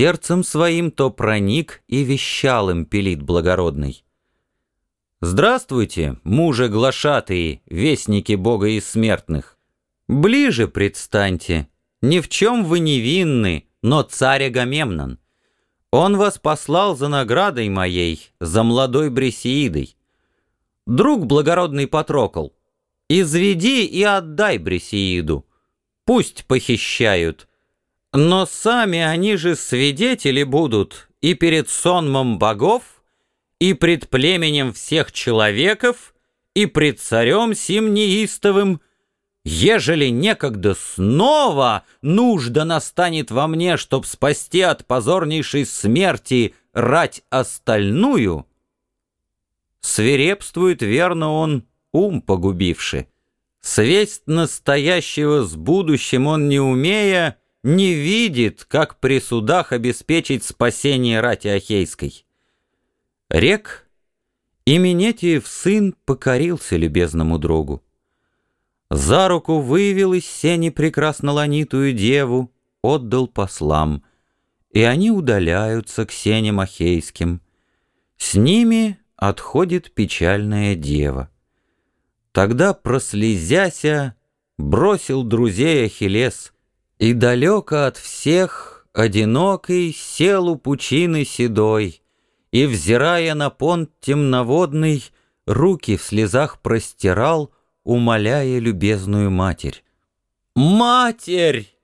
Сердцем своим то проник и вещал им пилит благородный. «Здравствуйте, мужи глашатые, вестники Бога и смертных! Ближе предстаньте, ни в чем вы невинны, но царь Агамемнон. Он вас послал за наградой моей, за молодой Бресеидой. Друг благородный Патрокол, изведи и отдай Бресеиду. Пусть похищают, но сами они же свидетели будут и перед сонмом богов, и пред племенем всех человеков, и пред царем сим неистовым, ежели некогда снова нужда настанет во мне, чтоб спасти от позорнейшей смерти рать остальную, свирепствует верно он, ум погубивший. Свесть настоящего с будущим он не умея, не видит, как при судах обеспечить спасение рати Ахейской. Рек Именетиев сын покорился любезному другу. За руку вывел из сени прекрасно ланитую деву, отдал послам, и они удаляются к сеням Ахейским. С ними отходит печальная дева. Тогда, прослезяся, бросил друзей Ахиллес — и далеко от всех, одинокий, сел у пучины седой, И, взирая на понт темноводный, руки в слезах простирал, умоляя любезную матерь. «Матерь!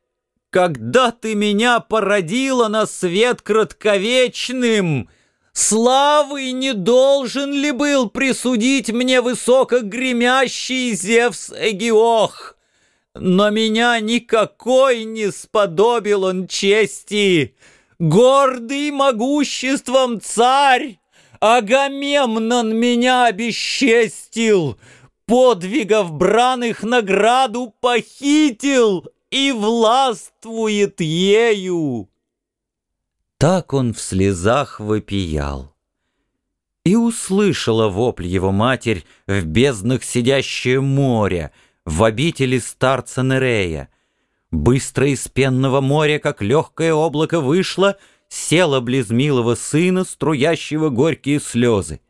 Когда ты меня породила на свет кратковечным, Славы не должен ли был присудить мне высоко гремящий Зевс Эгиох?» Но меня никакой не сподобил он чести. Гордый могуществом царь Агамемнон меня обесчестил, Подвигов браных награду похитил И властвует ею. Так он в слезах вопиял. И услышала вопль его матерь В безднах сидящее море — в обители старца Нерея. Быстро из пенного моря, как легкое облако вышло, села близ милого сына, струящего горькие слезы.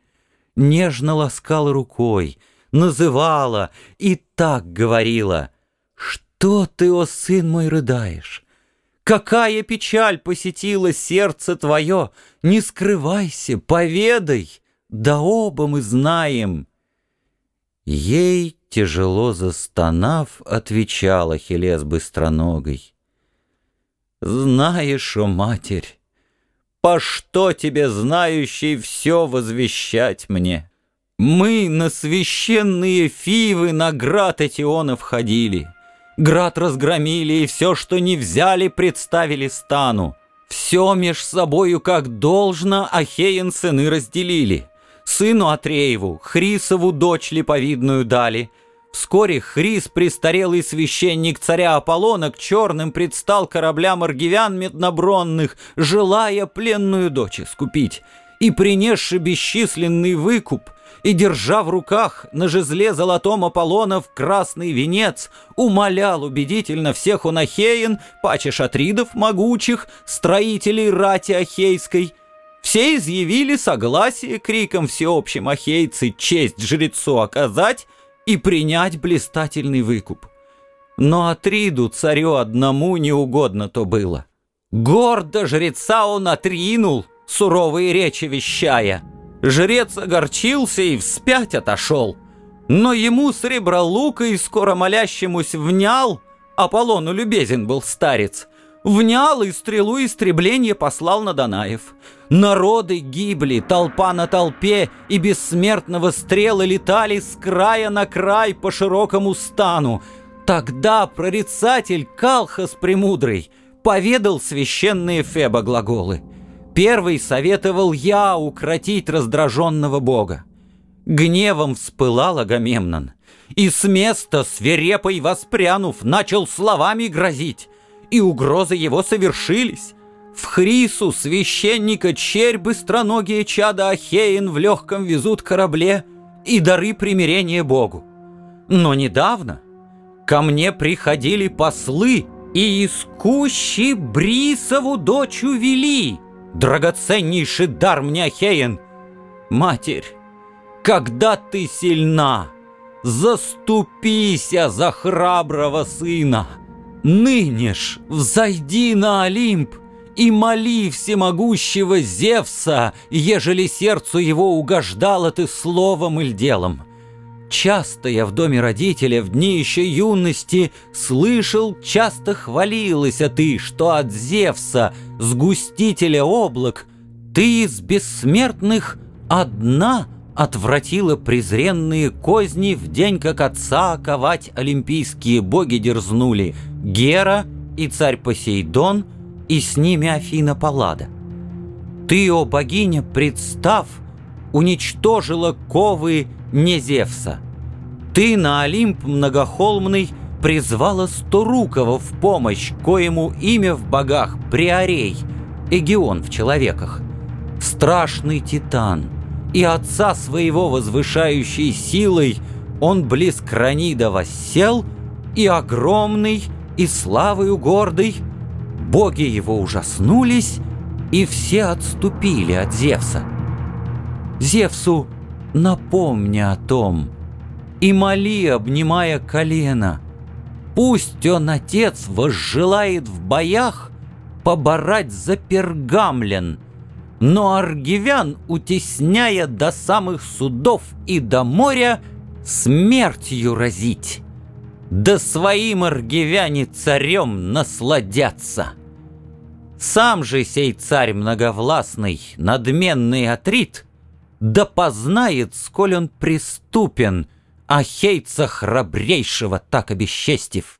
Нежно ласкала рукой, называла и так говорила. «Что ты, о сын мой, рыдаешь? Какая печаль посетила сердце твое? Не скрывайся, поведай, да оба мы знаем». Ей тяжело застонав, отвечал Ахиллес быстроногой. «Знаешь, о матерь, по что тебе, знающий, все возвещать мне? Мы на священные фивы на град Этиона входили, град разгромили и все, что не взяли, представили стану. Все меж собою, как должно, Ахеин сыны разделили». Сыну Атрееву, Хрисову дочь липовидную дали — Вскоре Хрис, престарелый священник царя Аполлона, к черным предстал кораблям аргивян меднобронных, желая пленную дочь искупить, и, принесши бесчисленный выкуп, и, держа в руках на жезле золотом Аполлонов красный венец, умолял убедительно всех он Ахеин, паче шатридов могучих, строителей рати Ахейской. Все изъявили согласие криком всеобщим ахейцы честь жрецу оказать, и принять блистательный выкуп. Но Атриду, царю одному, неугодно то было. Гордо жреца он отринул, суровые речи вещая. Жрец огорчился и вспять отошел. Но ему сребро лука и скоро молящемуся внял, Аполлону любезен был старец — Внял и стрелу истребления послал на Данаев. Народы гибли, толпа на толпе, и бессмертного стрелы летали с края на край по широкому стану. Тогда прорицатель Калхас Премудрый поведал священные Феба глаголы. Первый советовал я укротить раздраженного бога. Гневом вспылал Агамемнон, и с места свирепой воспрянув начал словами грозить и угрозы его совершились. В Хрису священника черь быстроногие чада Ахеин в легком везут корабле и дары примирения Богу. Но недавно ко мне приходили послы И из кущи Брисову дочь увели, Драгоценнейший дар мне, Ахеен. Матерь, когда ты сильна, Заступися за храброго сына. Ныне ж взойди на Олимп И моли всемогущего Зевса, Ежели сердцу его угождало ты словом или делом. Часто я в доме родителя в дни еще юности Слышал, часто хвалилась а ты, Что от Зевса, сгустителя облак, Ты из бессмертных одна Отвратила презренные козни В день, как отца ковать Олимпийские боги дерзнули Гера и царь Посейдон И с ними Афина Паллада. Ты, о богиня, представ, Уничтожила ковы не Зевса. Ты на Олимп многохолмный призвала Сторукова в помощь, коему имя в богах Приорей, Эгион в человеках. Страшный титан, и отца своего возвышающей силой он близ Кранида воссел, и огромный, и славою гордый. Боги его ужаснулись, и все отступили от Зевса. Зевсу напомни о том и моли, обнимая колено. Пусть он, отец, возжелает в боях поборать за пергамлен, но аргивян, утесняя до самых судов и до моря, смертью разить. Да своим аргивяне царем насладятся. Сам же сей царь многовластный, надменный Атрит, да познает, сколь он преступен, Ахейца храбрейшего так обесчестив.